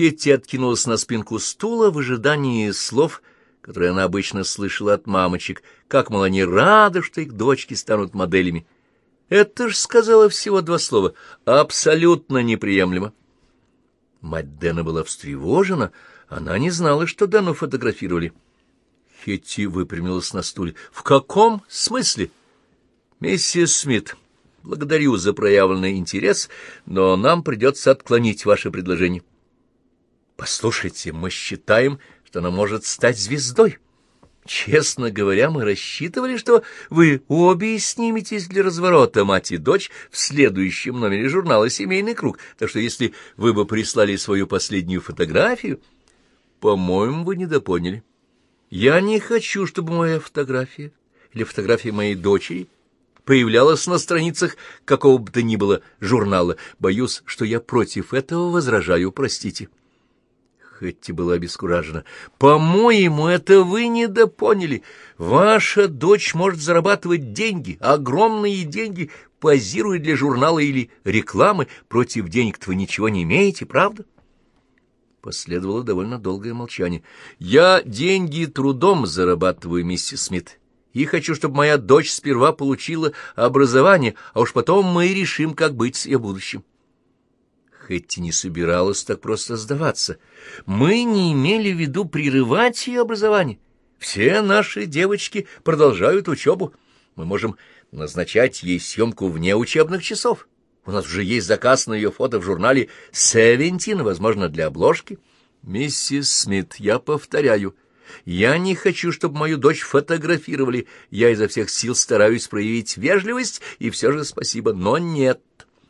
Хетти откинулась на спинку стула в ожидании слов, которые она обычно слышала от мамочек, как, мол, они рады, что их дочки станут моделями. Это ж сказала всего два слова. Абсолютно неприемлемо. Мать Дэна была встревожена, она не знала, что Дэну фотографировали. Хетти выпрямилась на стуле. — В каком смысле? — Миссис Смит, благодарю за проявленный интерес, но нам придется отклонить ваше предложение. — Послушайте, мы считаем, что она может стать звездой. Честно говоря, мы рассчитывали, что вы обе сниметесь для разворота мать и дочь в следующем номере журнала «Семейный круг», так что если вы бы прислали свою последнюю фотографию... По-моему, вы недопоняли. Я не хочу, чтобы моя фотография или фотография моей дочери появлялась на страницах какого бы то ни было журнала. Боюсь, что я против этого возражаю, простите. Хэтти была обескуражена. «По-моему, это вы недопоняли. Ваша дочь может зарабатывать деньги, огромные деньги, позируя для журнала или рекламы. Против денег-то вы ничего не имеете, правда?» Последовало довольно долгое молчание. «Я деньги трудом зарабатываю, миссис Смит, и хочу, чтобы моя дочь сперва получила образование, а уж потом мы решим, как быть с ее будущим». Хэтти не собиралась так просто сдаваться. «Мы не имели в виду прерывать ее образование. Все наши девочки продолжают учебу. Мы можем назначать ей съемку вне учебных часов». У нас уже есть заказ на ее фото в журнале «Севентин», возможно, для обложки. Миссис Смит, я повторяю, я не хочу, чтобы мою дочь фотографировали. Я изо всех сил стараюсь проявить вежливость, и все же спасибо, но нет.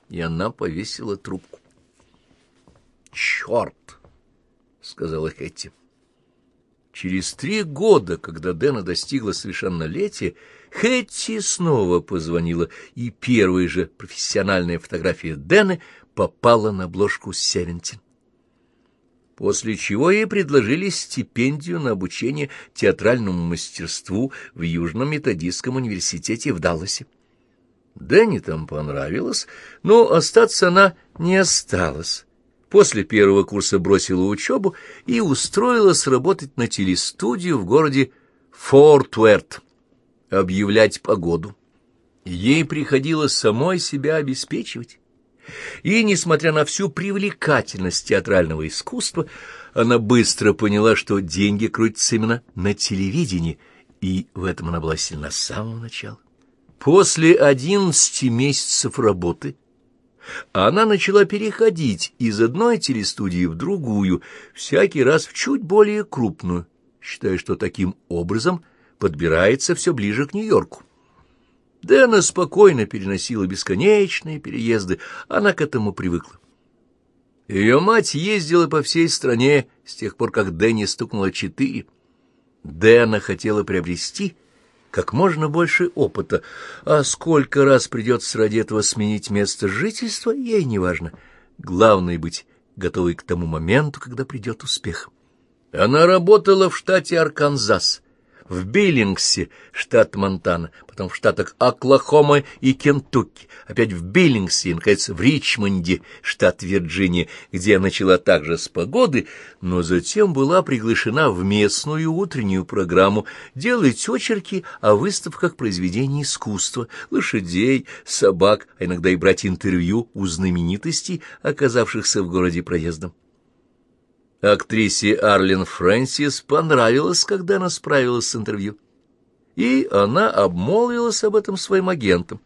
И она повесила трубку. «Черт!» — сказала Хэтти. Через три года, когда Дэна достигла совершеннолетия, Хэтти снова позвонила, и первая же профессиональная фотография Дэны попала на обложку «Севентин». После чего ей предложили стипендию на обучение театральному мастерству в Южном методистском университете в Далласе. Дэнни там понравилось, но остаться она не осталась. После первого курса бросила учебу и устроилась работать на телестудию в городе Форт Уэрт объявлять погоду. Ей приходилось самой себя обеспечивать. И, несмотря на всю привлекательность театрального искусства, она быстро поняла, что деньги крутятся именно на телевидении, и в этом она была сильна с самого начала. После одиннадцати месяцев работы она начала переходить из одной телестудии в другую, всякий раз в чуть более крупную, считая, что таким образом подбирается все ближе к Нью-Йорку. Дэна спокойно переносила бесконечные переезды, она к этому привыкла. Ее мать ездила по всей стране с тех пор, как Дэнни стукнуло четыре. Дэна хотела приобрести как можно больше опыта, а сколько раз придется ради этого сменить место жительства, ей не важно. Главное — быть готовой к тому моменту, когда придет успех. Она работала в штате Арканзас — в Биллингсе, штат Монтана, потом в штатах Оклахома и Кентукки, опять в Биллингсе и, наконец, в Ричмонде, штат Вирджиния, где начала также с погоды, но затем была приглашена в местную утреннюю программу делать очерки о выставках произведений искусства, лошадей, собак, а иногда и брать интервью у знаменитостей, оказавшихся в городе проездом. Актрисе Арлен Фрэнсис понравилось, когда она справилась с интервью, и она обмолвилась об этом своим агентам.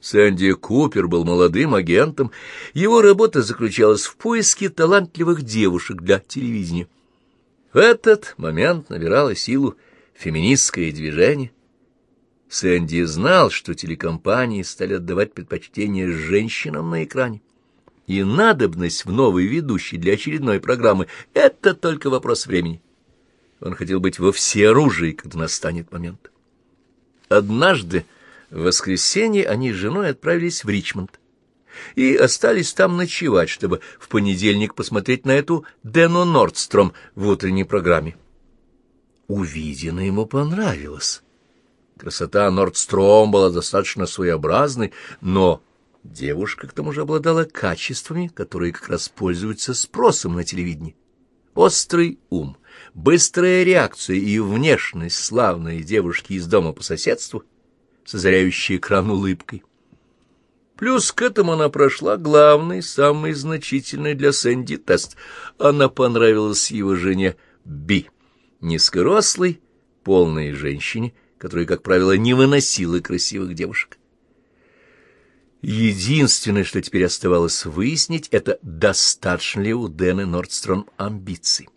Сэнди Купер был молодым агентом, его работа заключалась в поиске талантливых девушек для телевидения. В этот момент набирало силу феминистское движение. Сэнди знал, что телекомпании стали отдавать предпочтение женщинам на экране и надобность в новой ведущей для очередной программы — это только вопрос времени. Он хотел быть во всеоружии, когда настанет момент. Однажды, в воскресенье, они с женой отправились в Ричмонд и остались там ночевать, чтобы в понедельник посмотреть на эту Дену Нордстром в утренней программе. Увиденное ему понравилось. Красота Нордстром была достаточно своеобразной, но Девушка к тому же обладала качествами, которые как раз пользуются спросом на телевидении. Острый ум, быстрая реакция и внешность славной девушки из дома по соседству, созаряющая экран улыбкой. Плюс к этому она прошла главный, самый значительный для Сэнди тест. Она понравилась его жене Би, низкорослой, полной женщине, которая, как правило, не выносила красивых девушек. Единственное, что теперь оставалось выяснить, это достаточно ли у Дэны Нордстром амбиций.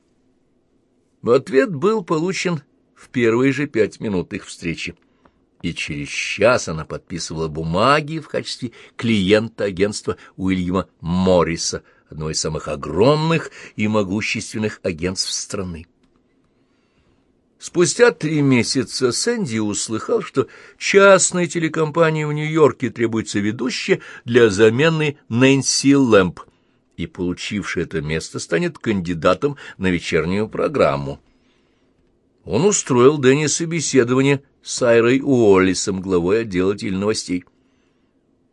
Ответ был получен в первые же пять минут их встречи и через час она подписывала бумаги в качестве клиента агентства Уильяма Морриса, одного из самых огромных и могущественных агентств страны. Спустя три месяца Сэнди услыхал, что частной телекомпании в Нью-Йорке требуется ведущая для замены Нэнси Лэмп, и получивший это место станет кандидатом на вечернюю программу. Он устроил Дэнни собеседование с Айрой Уоллисом, главой отдела теленовостей.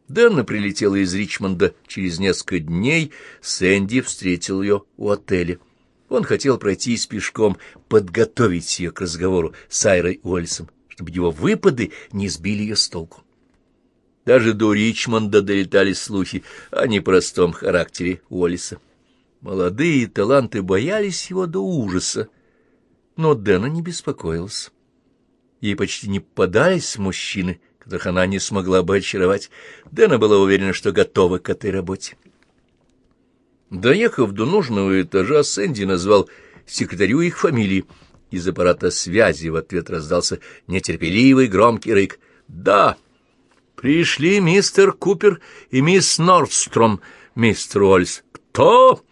Дэнна прилетела из Ричмонда через несколько дней, Сэнди встретил ее у отеля. Он хотел пройтись пешком, подготовить ее к разговору с Айрой Уоллисом, чтобы его выпады не сбили ее с толку. Даже до Ричмонда долетали слухи о непростом характере Уоллиса. Молодые таланты боялись его до ужаса, но Дэна не беспокоился. Ей почти не попадались мужчины, которых она не смогла бы очаровать. Дэна была уверена, что готова к этой работе. Доехав до нужного этажа, Сэнди назвал секретарю их фамилии. Из аппарата связи в ответ раздался нетерпеливый громкий рык. «Да, пришли мистер Купер и мисс Нордстром, мистер Уоллес». «Кто?»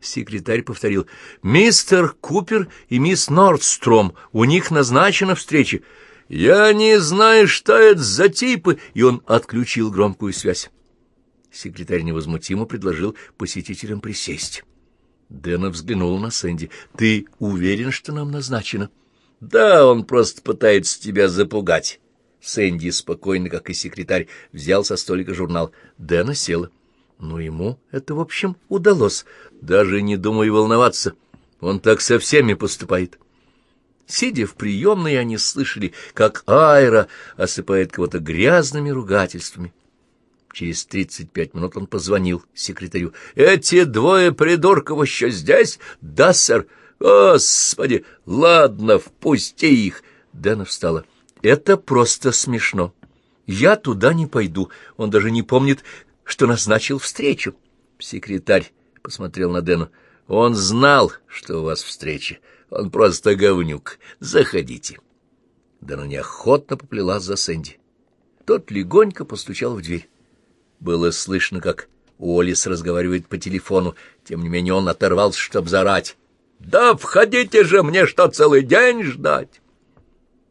Секретарь повторил. «Мистер Купер и мисс Нордстром. У них назначена встреча». «Я не знаю, что это за типы!» И он отключил громкую связь. Секретарь невозмутимо предложил посетителям присесть. Дэна взглянул на Сэнди. «Ты уверен, что нам назначено?» «Да, он просто пытается тебя запугать». Сэнди, спокойно, как и секретарь, взял со столика журнал. Дэна села. Но ему это, в общем, удалось. Даже не думай волноваться. Он так со всеми поступает. Сидя в приемной, они слышали, как Айра осыпает кого-то грязными ругательствами. Через тридцать пять минут он позвонил секретарю. «Эти двое придурков еще здесь? Да, сэр. Господи! Ладно, впусти их!» Дэна встала. «Это просто смешно. Я туда не пойду. Он даже не помнит, что назначил встречу. Секретарь посмотрел на Дэну. Он знал, что у вас встреча. Он просто говнюк. Заходите. Дэна неохотно поплела за Сэнди. Тот легонько постучал в дверь. Было слышно, как Уоллес разговаривает по телефону. Тем не менее он оторвался, чтобы зарать. «Да входите же, мне что, целый день ждать?»